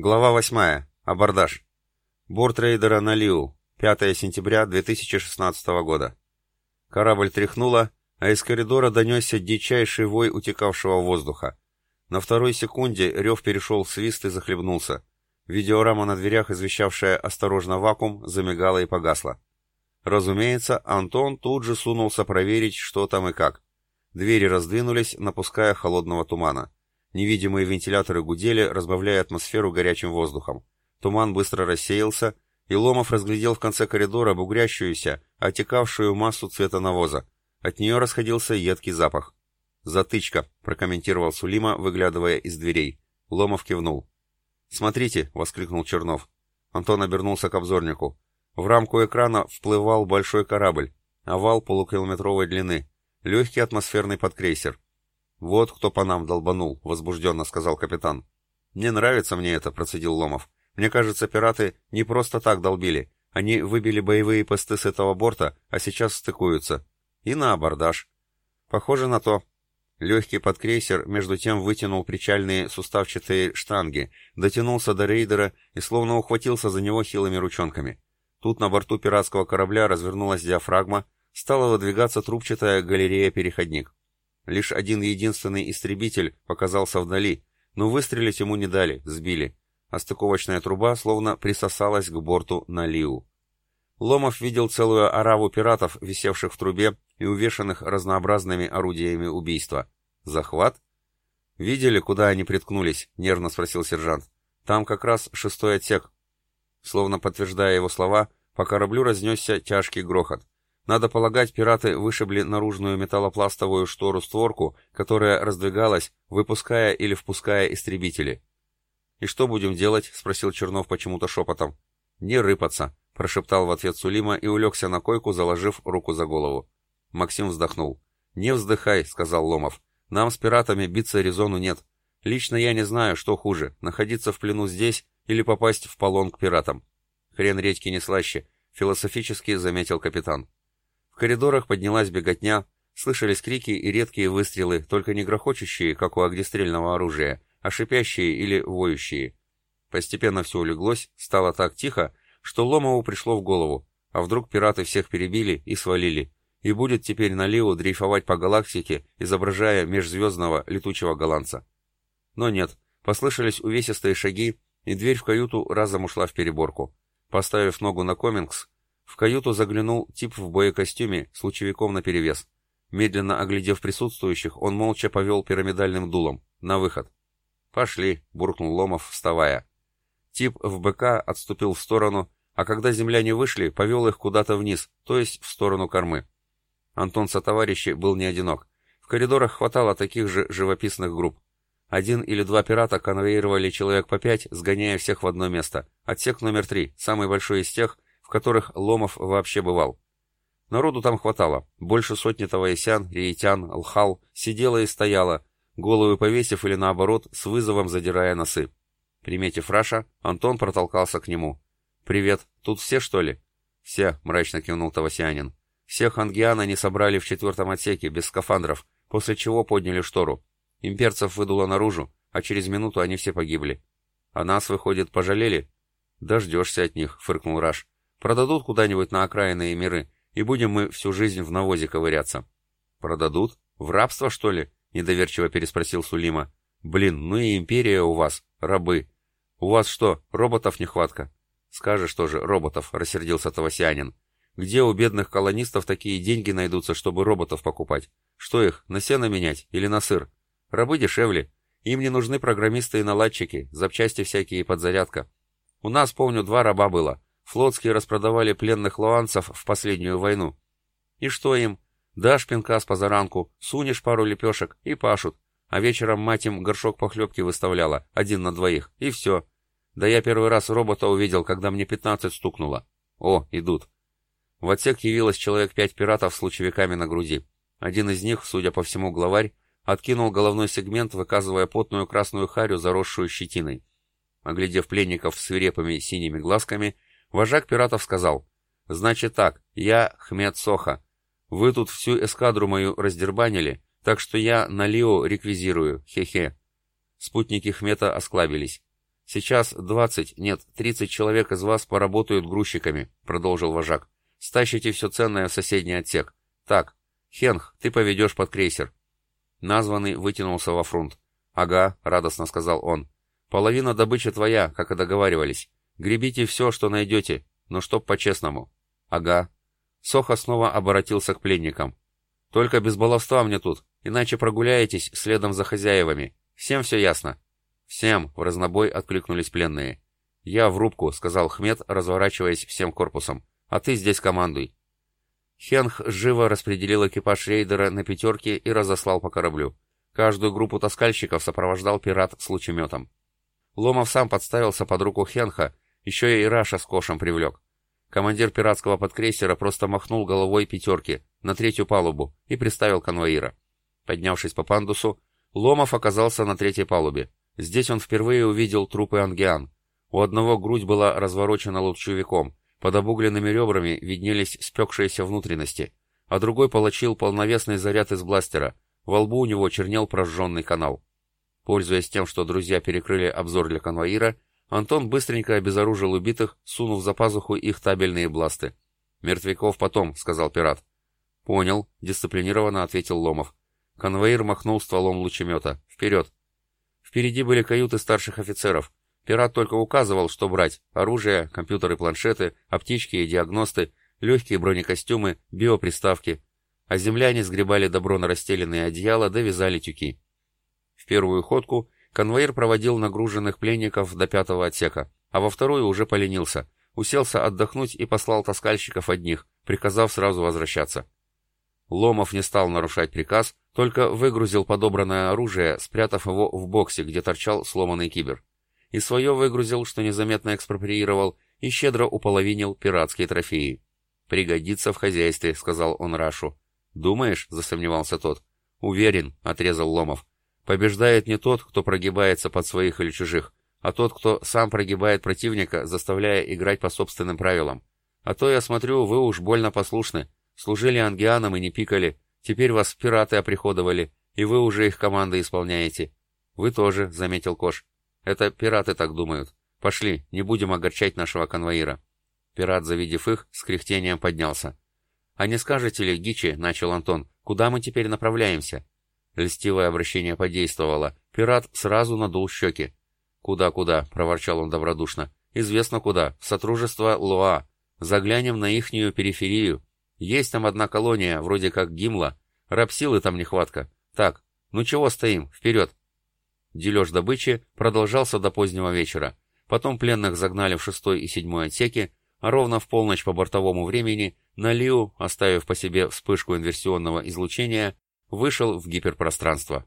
Глава 8. Абордаж. Борт рейдера на Лиу. 5 сентября 2016 года. Корабль тряхнуло, а из коридора донесся дичайший вой утекавшего воздуха. На второй секунде рев перешел в свист и захлебнулся. Видеорама на дверях, извещавшая «Осторожно, вакуум», замигала и погасла. Разумеется, Антон тут же сунулся проверить, что там и как. Двери раздвинулись, напуская холодного тумана. Невидимые вентиляторы гудели, разбавляя атмосферу горячим воздухом. Туман быстро рассеялся, и Ломов разглядел в конце коридора бугрящуюся, отекавшую массу цвета навоза. От нее расходился едкий запах. «Затычка», — прокомментировал Сулима, выглядывая из дверей. Ломов кивнул. «Смотрите», — воскликнул Чернов. Антон обернулся к обзорнику. В рамку экрана вплывал большой корабль, овал полукилометровой длины, легкий атмосферный подкрейсер. «Вот кто по нам долбанул», — возбужденно сказал капитан. «Не нравится мне это», — процедил Ломов. «Мне кажется, пираты не просто так долбили. Они выбили боевые посты с этого борта, а сейчас стыкуются. И на абордаж». «Похоже на то». Легкий подкрейсер между тем вытянул причальные суставчатые штанги, дотянулся до рейдера и словно ухватился за него хилыми ручонками. Тут на борту пиратского корабля развернулась диафрагма, стала выдвигаться трубчатая галерея-переходник. Лишь один единственный истребитель показался вдали, но выстрелить ему не дали, сбили, а стыковочная труба словно присосалась к борту на Лиу. Ломов видел целую ораву пиратов, висевших в трубе и увешанных разнообразными орудиями убийства. Захват? «Видели, куда они приткнулись?» — нервно спросил сержант. «Там как раз шестой отсек». Словно подтверждая его слова, по кораблю разнесся тяжкий грохот. Надо полагать, пираты вышибли наружную металлопластовую штору-створку, которая раздвигалась, выпуская или впуская истребители. «И что будем делать?» — спросил Чернов почему-то шепотом. «Не рыпаться», — прошептал в ответ Сулима и улегся на койку, заложив руку за голову. Максим вздохнул. «Не вздыхай», — сказал Ломов. «Нам с пиратами биться резону нет. Лично я не знаю, что хуже, находиться в плену здесь или попасть в полон к пиратам». «Хрен редьки не слаще», — философически заметил капитан. Коридорах поднялась беготня, слышались крики и редкие выстрелы, только не грохочущие, как у огнестрельного оружия, а шипящие или воющие. Постепенно все улеглось, стало так тихо, что Ломову пришло в голову, а вдруг пираты всех перебили и свалили, и будет теперь на Лиу дрейфовать по галактике, изображая межзвездного летучего голландца. Но нет, послышались увесистые шаги, и дверь в каюту разом ушла в переборку. Поставив ногу на комингс, в каюту заглянул тип в боекостюме с лучевиком наперевес. Медленно оглядев присутствующих, он молча повел пирамидальным дулом. На выход. «Пошли», — буркнул Ломов, вставая. Тип в БК отступил в сторону, а когда земляне вышли, повел их куда-то вниз, то есть в сторону кормы. Антон со товарищи был не одинок. В коридорах хватало таких же живописных групп. Один или два пирата конвоировали человек по пять, сгоняя всех в одно место. Отсек номер три, самый большой из тех, в которых Ломов вообще бывал. Народу там хватало. Больше сотни тавайсян, рейтян, лхал, сидела и стояла, головы повесив или наоборот, с вызовом задирая носы. Приметив Раша, Антон протолкался к нему. «Привет, тут все, что ли?» «Все», — мрачно кивнул Тавасянин. «Всех ангиан они собрали в четвертом отсеке, без скафандров, после чего подняли штору. Имперцев выдуло наружу, а через минуту они все погибли. А нас, выходит, пожалели?» «Дождешься от них», — фыркнул Раш. Продадут куда-нибудь на окраинные миры, и будем мы всю жизнь в навозе ковыряться. Продадут? В рабство, что ли? Недоверчиво переспросил Сулима. Блин, ну и империя у вас, рабы. У вас что, роботов нехватка? Скажешь тоже, роботов, рассердился Тавасянин. Где у бедных колонистов такие деньги найдутся, чтобы роботов покупать? Что их, на сено менять или на сыр? Рабы дешевле. Им не нужны программисты и наладчики, запчасти всякие и подзарядка. У нас, помню, два раба было. Флотские распродавали пленных луанцев в последнюю войну. И что им? Дашь пинка с позаранку, сунешь пару лепешек и пашут. А вечером мать им горшок похлебки выставляла, один на двоих, и все. Да я первый раз робота увидел, когда мне пятнадцать стукнуло. О, идут. В отсек явилось человек пять пиратов с лучевиками на груди. Один из них, судя по всему главарь, откинул головной сегмент, выказывая потную красную харю, заросшую щетиной. Оглядев пленников свирепыми синими глазками, Вожак пиратов сказал, «Значит так, я Хмед Соха. Вы тут всю эскадру мою раздербанили, так что я на Лио реквизирую, хе-хе». Спутники Хмета осклабились. «Сейчас двадцать, нет, тридцать человек из вас поработают грузчиками», — продолжил вожак. «Стащите все ценное в соседний отсек. Так, Хенх, ты поведешь под крейсер». Названный вытянулся во фронт. «Ага», — радостно сказал он. «Половина добычи твоя, как и договаривались. Гребите все, что найдете, но чтоб по-честному». «Ага». Соха снова обратился к пленникам. «Только без баловства мне тут, иначе прогуляетесь следом за хозяевами. Всем все ясно?» «Всем!» — в разнобой откликнулись пленные. «Я в рубку», — сказал Хмед, разворачиваясь всем корпусом. «А ты здесь командуй». Хенх живо распределил экипаж рейдера на пятерки и разослал по кораблю. Каждую группу таскальщиков сопровождал пират с лучеметом. Ломов сам подставился под руку Хенха, еще и Раша с Кошем привлек. Командир пиратского подкрейсера просто махнул головой пятерки на третью палубу и приставил конвоира. Поднявшись по пандусу, Ломов оказался на третьей палубе. Здесь он впервые увидел трупы ангиан. У одного грудь была разворочена лучевиком, под обугленными ребрами виднелись спекшиеся внутренности, а другой получил полновесный заряд из бластера, во лбу у него чернел прожженный канал. Пользуясь тем, что друзья перекрыли обзор для конвоира, Антон быстренько обезоружил убитых, сунув за пазуху их табельные бласты. «Мертвяков потом», — сказал пират. «Понял», — дисциплинированно ответил Ломов. Конвоир махнул стволом лучемета. «Вперед!» Впереди были каюты старших офицеров. Пират только указывал, что брать. Оружие, компьютеры, планшеты, аптечки и диагносты, легкие бронекостюмы, биоприставки. А земляне сгребали добро на расстеленные одеяла, довязали тюки. В первую ходку конвоир проводил нагруженных пленников до пятого отсека, а во вторую уже поленился. Уселся отдохнуть и послал таскальщиков одних, приказав сразу возвращаться. Ломов не стал нарушать приказ, только выгрузил подобранное оружие, спрятав его в боксе, где торчал сломанный кибер. И свое выгрузил, что незаметно экспроприировал, и щедро уполовинил пиратские трофеи. «Пригодится в хозяйстве», — сказал он Рашу. «Думаешь?» — засомневался тот. «Уверен», — отрезал Ломов. «Побеждает не тот, кто прогибается под своих или чужих, а тот, кто сам прогибает противника, заставляя играть по собственным правилам. А то, я смотрю, вы уж больно послушны, Служили ангианам и не пикали. Теперь вас пираты оприходовали, и вы уже их команды исполняете. Вы тоже, — заметил Кош. Это пираты так думают. Пошли, не будем огорчать нашего конвоира. Пират, завидев их, с кряхтением поднялся. «А не скажете ли, Гичи, — начал Антон, — куда мы теперь направляемся?» Льстивое обращение подействовало. Пират сразу надул щеки. «Куда-куда?» — проворчал он добродушно. «Известно куда. В сотрудничество Луа. Заглянем на ихнюю периферию. Есть там одна колония, вроде как Гимла. Рабсилы там нехватка. Так, ну чего стоим, вперед!» Дележ добычи продолжался до позднего вечера. Потом пленных загнали в шестой и седьмой отсеки, а ровно в полночь по бортовому времени на Лиу, оставив по себе вспышку инверсионного излучения, вышел в гиперпространство.